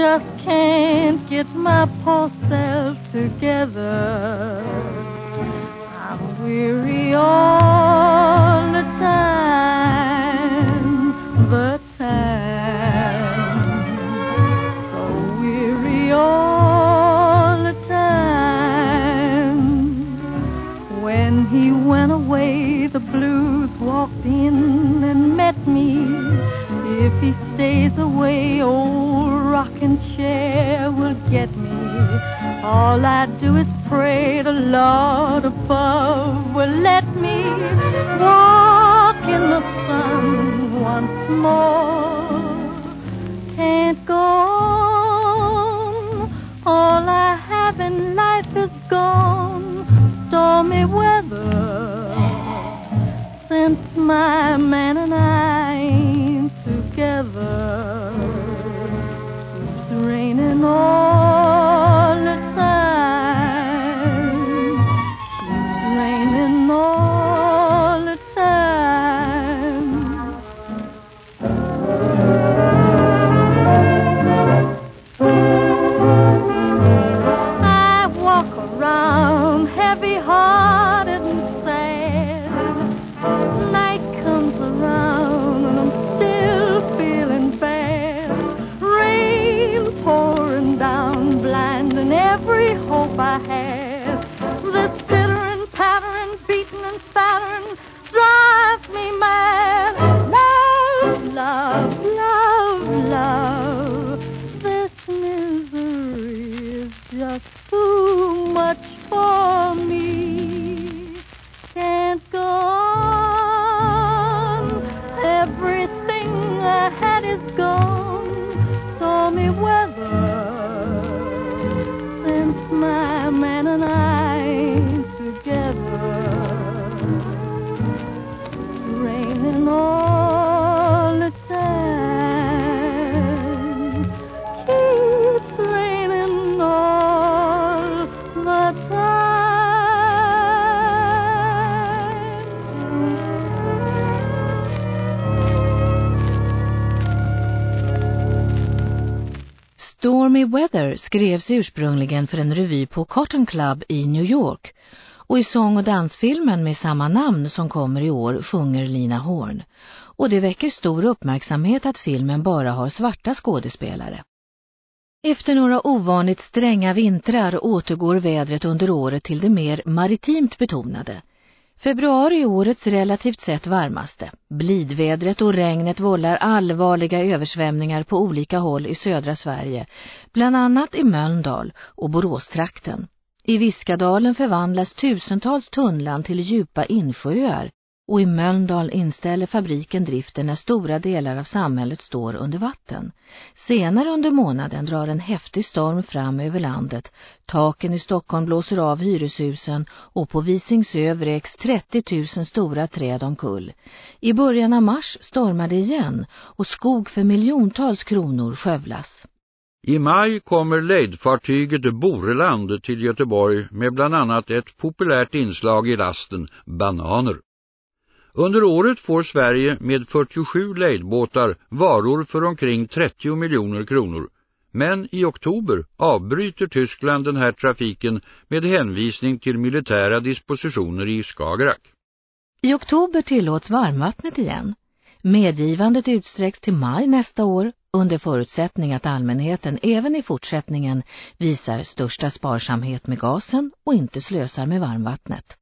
Just can't get my poor self together. I'm weary all If he stays away, old rocking chair will get me. All I do is pray the Lord above will let me walk in the sun once more. Can't go on. All I have in life is gone. Stormy weather. Since my man and I together. my hand. Stormy Weather skrevs ursprungligen för en revy på Cotton Club i New York och i sång- och dansfilmen med samma namn som kommer i år sjunger Lina Horn. Och det väcker stor uppmärksamhet att filmen bara har svarta skådespelare. Efter några ovanligt stränga vintrar återgår vädret under året till det mer maritimt betonade. Februari är årets relativt sett varmaste. Blidvädret och regnet vållar allvarliga översvämningar på olika håll i södra Sverige, bland annat i Mölndal och Boråstrakten. I Viskadalen förvandlas tusentals tunnland till djupa insjöar och i Mölndal inställer fabriken driften när stora delar av samhället står under vatten. Senare under månaden drar en häftig storm fram över landet, taken i Stockholm blåser av hyreshusen och på Visingsö vräks 30 000 stora träd omkull. I början av mars stormar det igen och skog för miljontals kronor skövlas. I maj kommer lejdfartyget Boreland till Göteborg med bland annat ett populärt inslag i lasten, bananer. Under året får Sverige med 47 lejdbåtar varor för omkring 30 miljoner kronor. Men i oktober avbryter Tyskland den här trafiken med hänvisning till militära dispositioner i Skagerrak. I oktober tillåts varmvattnet igen. Medgivandet utsträcks till maj nästa år under förutsättning att allmänheten även i fortsättningen visar största sparsamhet med gasen och inte slösar med varmvattnet.